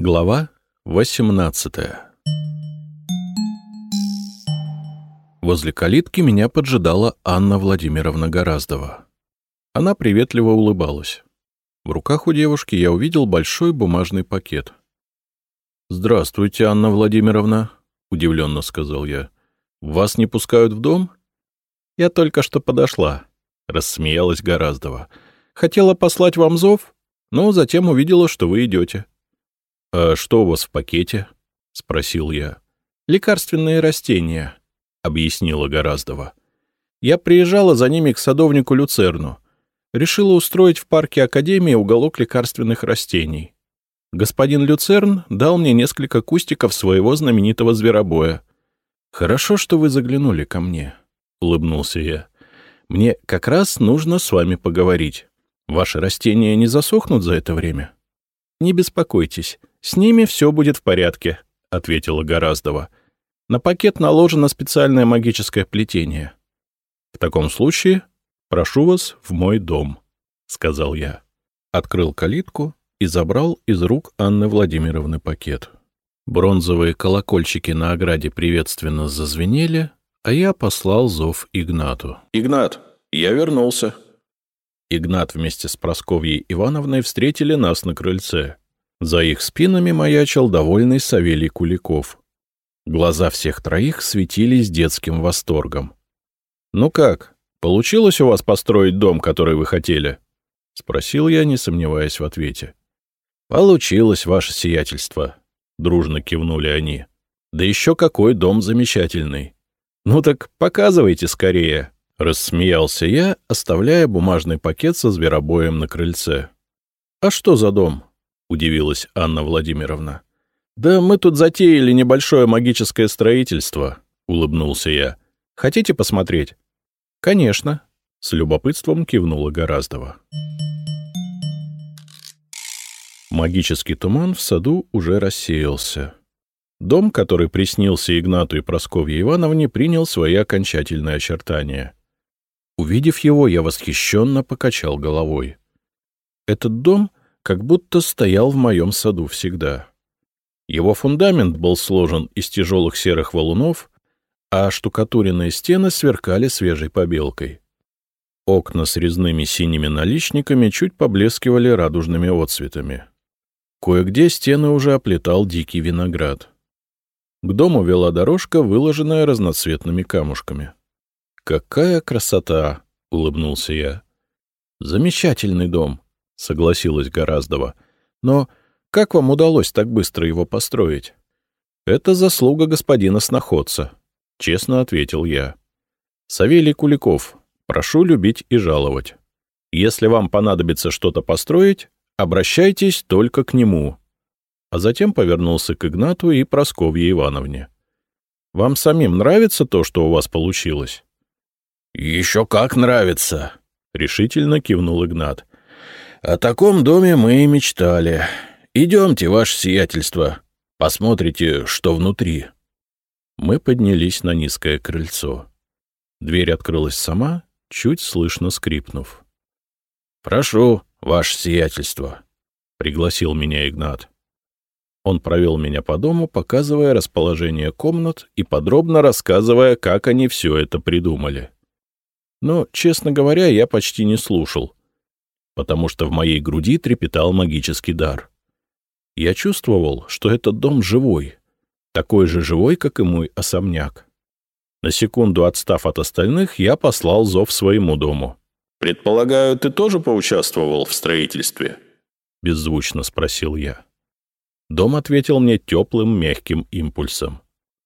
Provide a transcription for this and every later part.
Глава 18 Возле калитки меня поджидала Анна Владимировна Гораздова. Она приветливо улыбалась. В руках у девушки я увидел большой бумажный пакет. «Здравствуйте, Анна Владимировна», — удивленно сказал я. «Вас не пускают в дом?» «Я только что подошла», — рассмеялась Гораздова. «Хотела послать вам зов, но затем увидела, что вы идете». «А что у вас в пакете?» — спросил я. «Лекарственные растения», — объяснила Гораздова. «Я приезжала за ними к садовнику Люцерну. Решила устроить в парке Академии уголок лекарственных растений. Господин Люцерн дал мне несколько кустиков своего знаменитого зверобоя. «Хорошо, что вы заглянули ко мне», — улыбнулся я. «Мне как раз нужно с вами поговорить. Ваши растения не засохнут за это время?» «Не беспокойтесь, с ними все будет в порядке», — ответила Гораздова. «На пакет наложено специальное магическое плетение». «В таком случае прошу вас в мой дом», — сказал я. Открыл калитку и забрал из рук Анны Владимировны пакет. Бронзовые колокольчики на ограде приветственно зазвенели, а я послал зов Игнату. «Игнат, я вернулся». Игнат вместе с Просковьей Ивановной встретили нас на крыльце. За их спинами маячил довольный Савелий Куликов. Глаза всех троих светились детским восторгом. «Ну как, получилось у вас построить дом, который вы хотели?» — спросил я, не сомневаясь в ответе. «Получилось, ваше сиятельство», — дружно кивнули они. «Да еще какой дом замечательный!» «Ну так показывайте скорее», — рассмеялся я, оставляя бумажный пакет со зверобоем на крыльце. «А что за дом?» — удивилась Анна Владимировна. «Да мы тут затеяли небольшое магическое строительство», — улыбнулся я. «Хотите посмотреть?» «Конечно», — с любопытством кивнула Гораздова. Магический туман в саду уже рассеялся. Дом, который приснился Игнату и Просковье Ивановне, принял свои окончательные очертания. Увидев его, я восхищенно покачал головой. Этот дом как будто стоял в моем саду всегда. Его фундамент был сложен из тяжелых серых валунов, а штукатуренные стены сверкали свежей побелкой. Окна с резными синими наличниками чуть поблескивали радужными отцветами. Кое-где стены уже оплетал дикий виноград. К дому вела дорожка, выложенная разноцветными камушками. «Какая красота!» — улыбнулся я. «Замечательный дом», — согласилась Гораздова. «Но как вам удалось так быстро его построить?» «Это заслуга господина сноходца», — честно ответил я. «Савелий Куликов, прошу любить и жаловать. Если вам понадобится что-то построить, обращайтесь только к нему». А затем повернулся к Игнату и Просковье Ивановне. «Вам самим нравится то, что у вас получилось?» «Еще как нравится», — решительно кивнул Игнат. О таком доме мы и мечтали. Идемте, ваше сиятельство, посмотрите, что внутри. Мы поднялись на низкое крыльцо. Дверь открылась сама, чуть слышно скрипнув. — Прошу, ваше сиятельство, — пригласил меня Игнат. Он провел меня по дому, показывая расположение комнат и подробно рассказывая, как они все это придумали. Но, честно говоря, я почти не слушал — потому что в моей груди трепетал магический дар. Я чувствовал, что этот дом живой, такой же живой, как и мой особняк. На секунду отстав от остальных, я послал зов своему дому. «Предполагаю, ты тоже поучаствовал в строительстве?» — беззвучно спросил я. Дом ответил мне теплым, мягким импульсом.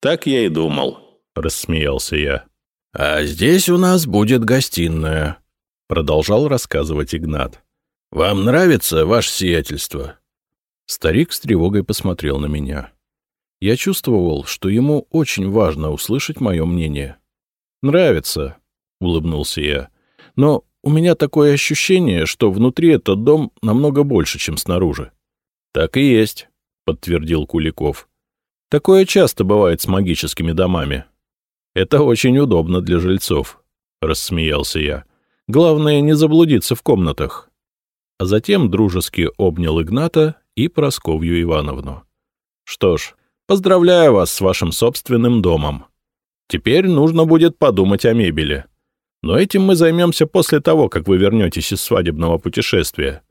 «Так я и думал», — рассмеялся я. «А здесь у нас будет гостиная», — продолжал рассказывать Игнат. «Вам нравится ваше сиятельство?» Старик с тревогой посмотрел на меня. Я чувствовал, что ему очень важно услышать мое мнение. «Нравится», — улыбнулся я. «Но у меня такое ощущение, что внутри этот дом намного больше, чем снаружи». «Так и есть», — подтвердил Куликов. «Такое часто бывает с магическими домами. Это очень удобно для жильцов», — рассмеялся я. Главное, не заблудиться в комнатах. А затем дружески обнял Игната и Просковью Ивановну. «Что ж, поздравляю вас с вашим собственным домом. Теперь нужно будет подумать о мебели. Но этим мы займемся после того, как вы вернетесь из свадебного путешествия.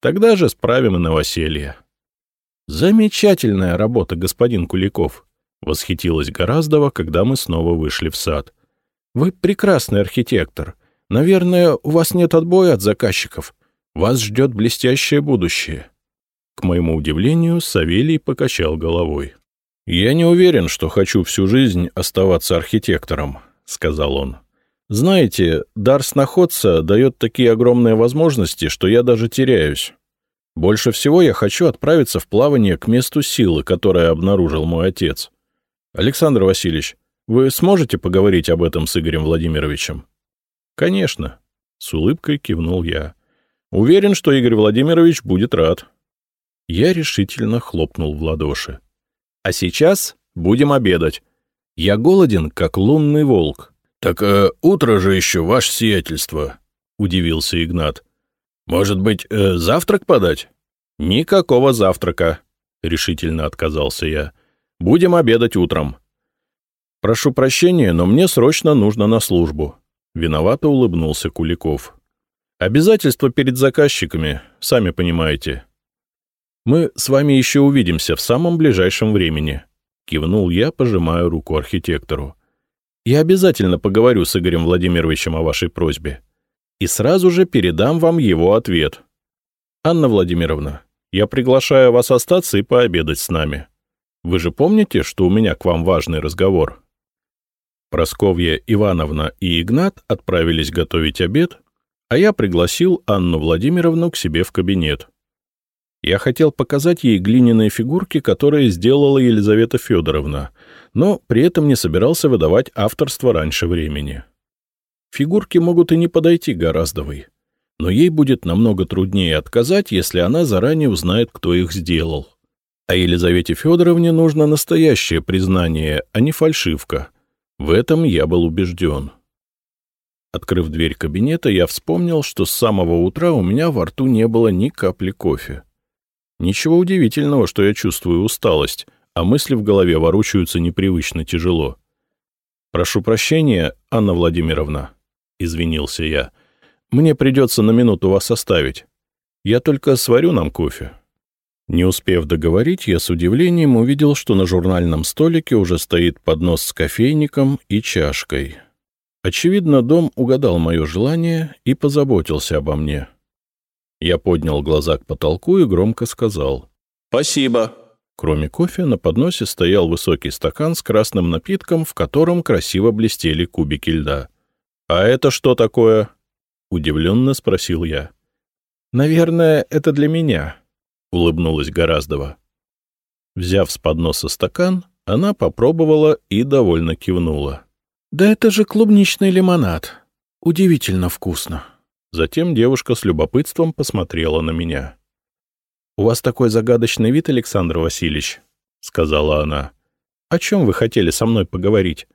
Тогда же справим и новоселье». «Замечательная работа, господин Куликов», — восхитилась Гораздова, когда мы снова вышли в сад. «Вы прекрасный архитектор. Наверное, у вас нет отбоя от заказчиков. Вас ждет блестящее будущее». К моему удивлению, Савелий покачал головой. «Я не уверен, что хочу всю жизнь оставаться архитектором», — сказал он. «Знаете, дар сноходца дает такие огромные возможности, что я даже теряюсь. Больше всего я хочу отправиться в плавание к месту силы, которое обнаружил мой отец. Александр Васильевич, вы сможете поговорить об этом с Игорем Владимировичем? Конечно, с улыбкой кивнул я. Уверен, что Игорь Владимирович будет рад. Я решительно хлопнул в ладоши. А сейчас будем обедать. Я голоден, как лунный волк. Так э, утро же еще, ваше сиятельство, удивился Игнат. Может быть, э, завтрак подать? Никакого завтрака, решительно отказался я. Будем обедать утром. Прошу прощения, но мне срочно нужно на службу. Виновато улыбнулся Куликов. Обязательства перед заказчиками, сами понимаете. Мы с вами еще увидимся в самом ближайшем времени. Кивнул я, пожимая руку архитектору. Я обязательно поговорю с Игорем Владимировичем о вашей просьбе и сразу же передам вам его ответ. Анна Владимировна, я приглашаю вас остаться и пообедать с нами. Вы же помните, что у меня к вам важный разговор?» Просковья Ивановна и Игнат отправились готовить обед, а я пригласил Анну Владимировну к себе в кабинет. Я хотел показать ей глиняные фигурки, которые сделала Елизавета Федоровна, но при этом не собирался выдавать авторство раньше времени. Фигурки могут и не подойти Гораздовой, но ей будет намного труднее отказать, если она заранее узнает, кто их сделал. А Елизавете Федоровне нужно настоящее признание, а не фальшивка. В этом я был убежден. Открыв дверь кабинета, я вспомнил, что с самого утра у меня во рту не было ни капли кофе. Ничего удивительного, что я чувствую усталость, а мысли в голове ворочаются непривычно тяжело. «Прошу прощения, Анна Владимировна», — извинился я. «Мне придется на минуту вас оставить. Я только сварю нам кофе». Не успев договорить, я с удивлением увидел, что на журнальном столике уже стоит поднос с кофейником и чашкой. Очевидно, дом угадал мое желание и позаботился обо мне. Я поднял глаза к потолку и громко сказал «Спасибо». Кроме кофе, на подносе стоял высокий стакан с красным напитком, в котором красиво блестели кубики льда. «А это что такое?» — удивленно спросил я. «Наверное, это для меня», — улыбнулась Гораздова. Взяв с подноса стакан, она попробовала и довольно кивнула. «Да это же клубничный лимонад. Удивительно вкусно». Затем девушка с любопытством посмотрела на меня. «У вас такой загадочный вид, Александр Васильевич», — сказала она. «О чем вы хотели со мной поговорить?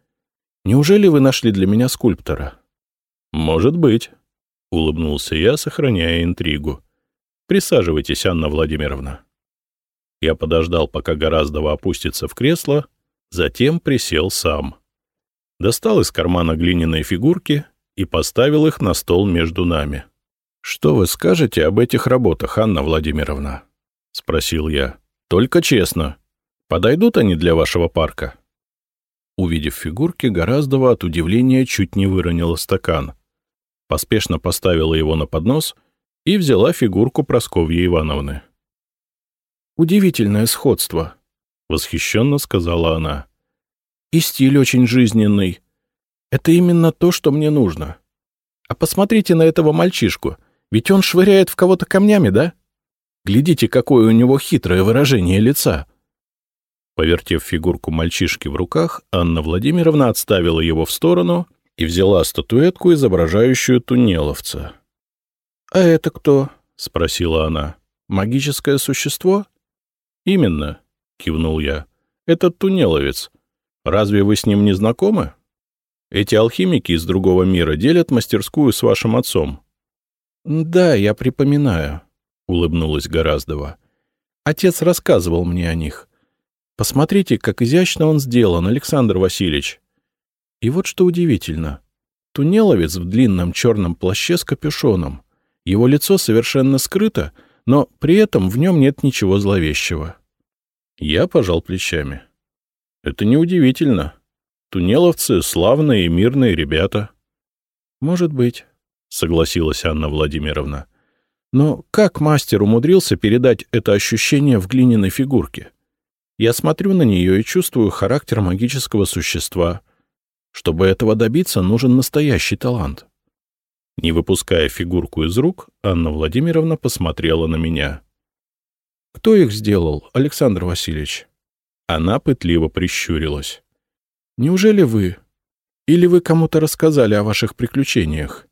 Неужели вы нашли для меня скульптора?» «Может быть», — улыбнулся я, сохраняя интригу. «Присаживайтесь, Анна Владимировна». Я подождал, пока Гораздова опустится в кресло, затем присел сам. Достал из кармана глиняные фигурки и поставил их на стол между нами. «Что вы скажете об этих работах, Анна Владимировна?» — спросил я. «Только честно. Подойдут они для вашего парка?» Увидев фигурки, Гораздова от удивления чуть не выронила стакан поспешно поставила его на поднос и взяла фигурку Просковьи Ивановны. «Удивительное сходство», — восхищенно сказала она. «И стиль очень жизненный. Это именно то, что мне нужно. А посмотрите на этого мальчишку, ведь он швыряет в кого-то камнями, да? Глядите, какое у него хитрое выражение лица». Повертев фигурку мальчишки в руках, Анна Владимировна отставила его в сторону — и взяла статуэтку, изображающую туннеловца. — А это кто? — спросила она. — Магическое существо? — Именно, — кивнул я. — Это туннеловец. Разве вы с ним не знакомы? Эти алхимики из другого мира делят мастерскую с вашим отцом. — Да, я припоминаю, — улыбнулась Гораздова. Отец рассказывал мне о них. Посмотрите, как изящно он сделан, Александр Васильевич. И вот что удивительно. Тунеловец в длинном черном плаще с капюшоном. Его лицо совершенно скрыто, но при этом в нем нет ничего зловещего. Я пожал плечами. Это неудивительно. Тунеловцы — славные и мирные ребята. — Может быть, — согласилась Анна Владимировна. Но как мастер умудрился передать это ощущение в глиняной фигурке? Я смотрю на нее и чувствую характер магического существа. Чтобы этого добиться, нужен настоящий талант. Не выпуская фигурку из рук, Анна Владимировна посмотрела на меня. «Кто их сделал, Александр Васильевич?» Она пытливо прищурилась. «Неужели вы? Или вы кому-то рассказали о ваших приключениях?»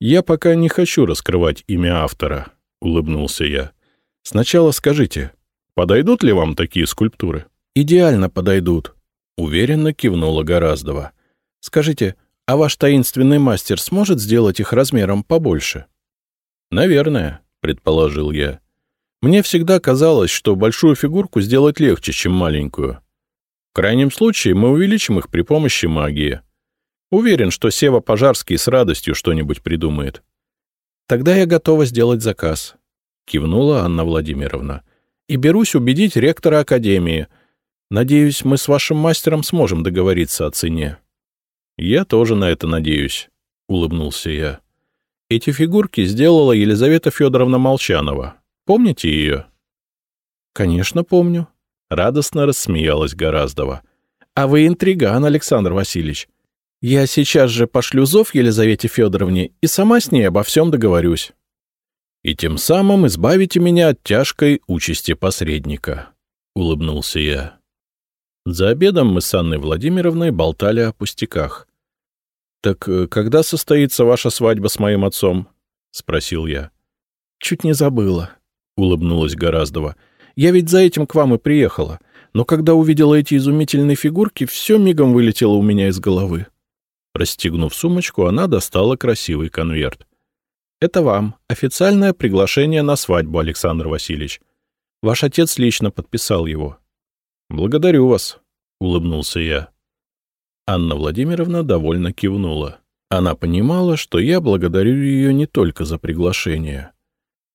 «Я пока не хочу раскрывать имя автора», — улыбнулся я. «Сначала скажите, подойдут ли вам такие скульптуры?» «Идеально подойдут», — уверенно кивнула Гораздова. «Скажите, а ваш таинственный мастер сможет сделать их размером побольше?» «Наверное», — предположил я. «Мне всегда казалось, что большую фигурку сделать легче, чем маленькую. В крайнем случае мы увеличим их при помощи магии. Уверен, что Сева Пожарский с радостью что-нибудь придумает. Тогда я готова сделать заказ, — кивнула Анна Владимировна. И берусь убедить ректора Академии. Надеюсь, мы с вашим мастером сможем договориться о цене. Я тоже на это надеюсь, — улыбнулся я. Эти фигурки сделала Елизавета Федоровна Молчанова. Помните ее? Конечно, помню. Радостно рассмеялась Гораздова. А вы интриган, Александр Васильевич. Я сейчас же пошлю зов Елизавете Федоровне и сама с ней обо всем договорюсь. И тем самым избавите меня от тяжкой участи посредника, — улыбнулся я. За обедом мы с Анной Владимировной болтали о пустяках. — Так э, когда состоится ваша свадьба с моим отцом? — спросил я. — Чуть не забыла, — улыбнулась Гораздова. — Я ведь за этим к вам и приехала, но когда увидела эти изумительные фигурки, все мигом вылетело у меня из головы. Расстегнув сумочку, она достала красивый конверт. «Это вам. Официальное приглашение на свадьбу, Александр Васильевич. Ваш отец лично подписал его». «Благодарю вас», — улыбнулся я. Анна Владимировна довольно кивнула. Она понимала, что я благодарю ее не только за приглашение.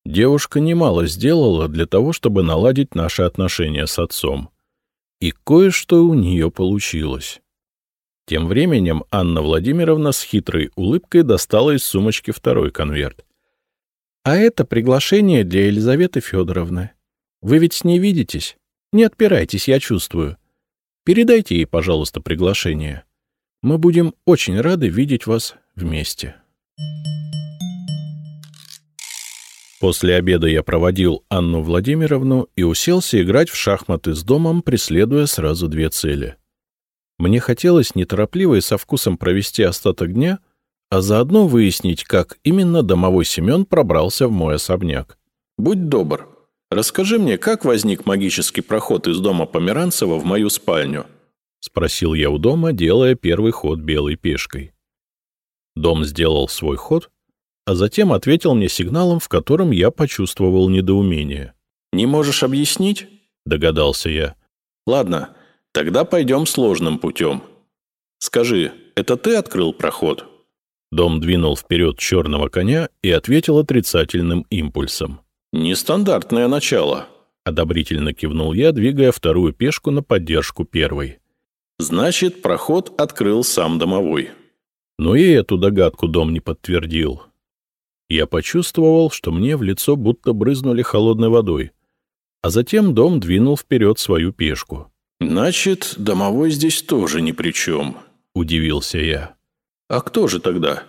Девушка немало сделала для того, чтобы наладить наши отношения с отцом. И кое-что у нее получилось. Тем временем Анна Владимировна с хитрой улыбкой достала из сумочки второй конверт. — А это приглашение для Елизаветы Федоровны. Вы ведь с ней видитесь? Не отпирайтесь, я чувствую. Передайте ей, пожалуйста, приглашение. Мы будем очень рады видеть вас вместе. После обеда я проводил Анну Владимировну и уселся играть в шахматы с домом, преследуя сразу две цели. Мне хотелось неторопливо и со вкусом провести остаток дня, а заодно выяснить, как именно домовой Семен пробрался в мой особняк. «Будь добр, расскажи мне, как возник магический проход из дома Померанцева в мою спальню?» — спросил я у дома, делая первый ход белой пешкой. Дом сделал свой ход, а затем ответил мне сигналом, в котором я почувствовал недоумение. «Не можешь объяснить?» — догадался я. «Ладно, Тогда пойдем сложным путем. Скажи, это ты открыл проход?» Дом двинул вперед черного коня и ответил отрицательным импульсом. «Нестандартное начало», — одобрительно кивнул я, двигая вторую пешку на поддержку первой. «Значит, проход открыл сам домовой». Но и эту догадку дом не подтвердил. Я почувствовал, что мне в лицо будто брызнули холодной водой, а затем дом двинул вперед свою пешку. «Значит, домовой здесь тоже ни при чем», — удивился я. «А кто же тогда?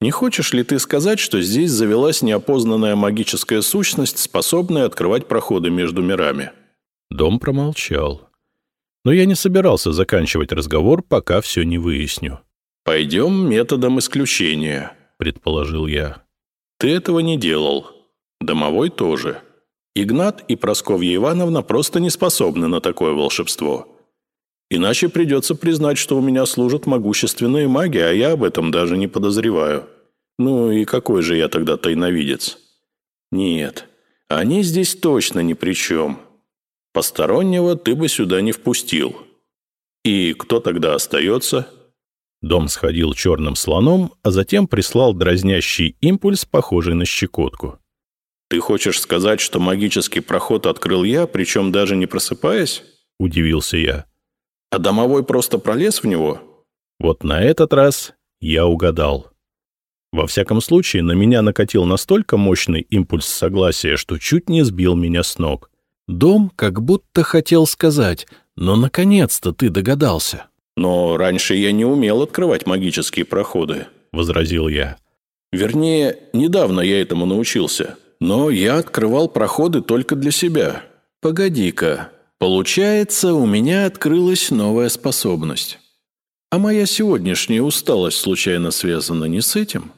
Не хочешь ли ты сказать, что здесь завелась неопознанная магическая сущность, способная открывать проходы между мирами?» Дом промолчал. Но я не собирался заканчивать разговор, пока все не выясню. «Пойдем методом исключения», — предположил я. «Ты этого не делал. Домовой тоже». Игнат и Просковья Ивановна просто не способны на такое волшебство. Иначе придется признать, что у меня служат могущественные маги, а я об этом даже не подозреваю. Ну и какой же я тогда тайновидец? Нет, Они здесь точно ни при чем. Постороннего ты бы сюда не впустил. И кто тогда остается?» Дом сходил черным слоном, а затем прислал дразнящий импульс, похожий на щекотку. «Ты хочешь сказать, что магический проход открыл я, причем даже не просыпаясь?» – удивился я. «А домовой просто пролез в него?» Вот на этот раз я угадал. Во всяком случае, на меня накатил настолько мощный импульс согласия, что чуть не сбил меня с ног. Дом как будто хотел сказать «Но наконец-то ты догадался». «Но раньше я не умел открывать магические проходы», — возразил я. «Вернее, недавно я этому научился. Но я открывал проходы только для себя. Погоди-ка, получается, у меня открылась новая способность. А моя сегодняшняя усталость случайно связана не с этим?»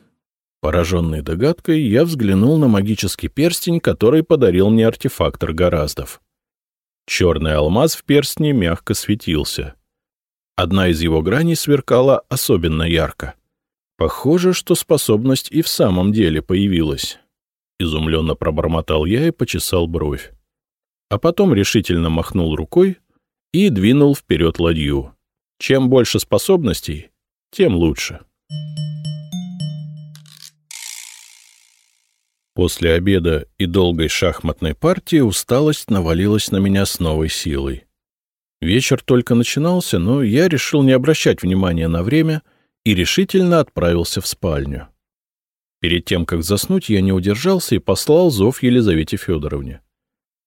Пораженный догадкой, я взглянул на магический перстень, который подарил мне артефактор Гораздов. Черный алмаз в перстне мягко светился. Одна из его граней сверкала особенно ярко. Похоже, что способность и в самом деле появилась. Изумленно пробормотал я и почесал бровь. А потом решительно махнул рукой и двинул вперед ладью. Чем больше способностей, тем лучше. После обеда и долгой шахматной партии усталость навалилась на меня с новой силой. Вечер только начинался, но я решил не обращать внимания на время и решительно отправился в спальню. Перед тем, как заснуть, я не удержался и послал зов Елизавете Федоровне. —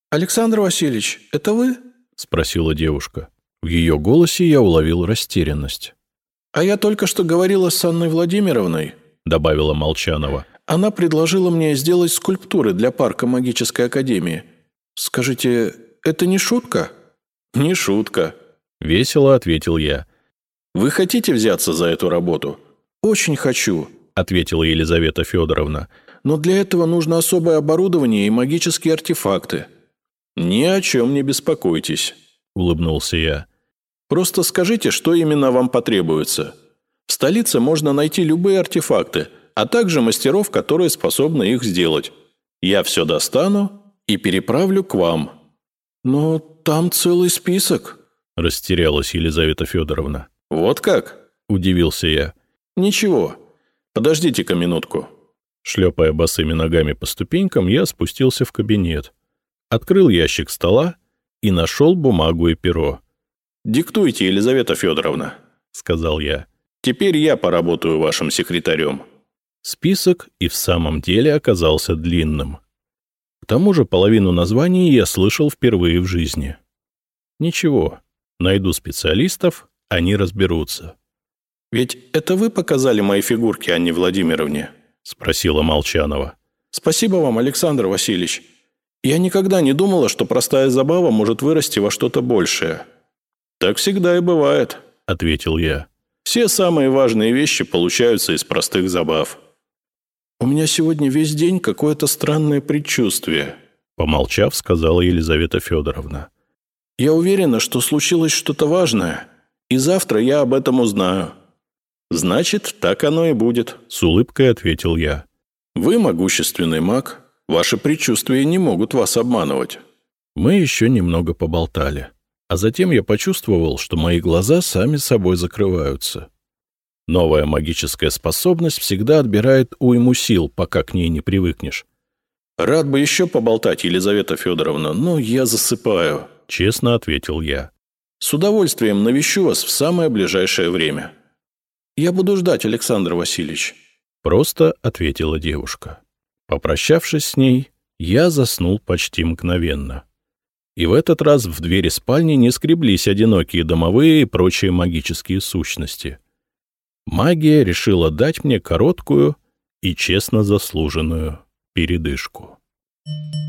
Александр Васильевич, это вы? — спросила девушка. В ее голосе я уловил растерянность. — А я только что говорила с Анной Владимировной, — добавила Молчанова. Она предложила мне сделать скульптуры для парка магической академии. Скажите, это не шутка? Не шутка, весело ответил я. Вы хотите взяться за эту работу? Очень хочу, ответила Елизавета Федоровна. Но для этого нужно особое оборудование и магические артефакты. Ни о чем не беспокойтесь, улыбнулся я. Просто скажите, что именно вам потребуется. В столице можно найти любые артефакты – а также мастеров, которые способны их сделать. Я все достану и переправлю к вам». «Но там целый список», — растерялась Елизавета Федоровна. «Вот как?» — удивился я. «Ничего. Подождите-ка минутку». Шлепая босыми ногами по ступенькам, я спустился в кабинет, открыл ящик стола и нашел бумагу и перо. «Диктуйте, Елизавета Федоровна», — сказал я. «Теперь я поработаю вашим секретарем». Список и в самом деле оказался длинным. К тому же половину названий я слышал впервые в жизни. Ничего, найду специалистов, они разберутся. «Ведь это вы показали мои фигурки Анне Владимировне?» — спросила Молчанова. «Спасибо вам, Александр Васильевич. Я никогда не думала, что простая забава может вырасти во что-то большее». «Так всегда и бывает», — ответил я. «Все самые важные вещи получаются из простых забав». «У меня сегодня весь день какое-то странное предчувствие», — помолчав, сказала Елизавета Федоровна. «Я уверена, что случилось что-то важное, и завтра я об этом узнаю». «Значит, так оно и будет», — с улыбкой ответил я. «Вы могущественный маг, ваши предчувствия не могут вас обманывать». Мы еще немного поболтали, а затем я почувствовал, что мои глаза сами собой закрываются. Новая магическая способность всегда отбирает уйму сил, пока к ней не привыкнешь. «Рад бы еще поболтать, Елизавета Федоровна, но я засыпаю», — честно ответил я. «С удовольствием навещу вас в самое ближайшее время». «Я буду ждать, Александр Васильевич», — просто ответила девушка. Попрощавшись с ней, я заснул почти мгновенно. И в этот раз в двери спальни не скреблись одинокие домовые и прочие магические сущности — магия решила дать мне короткую и честно заслуженную передышку. Thank you.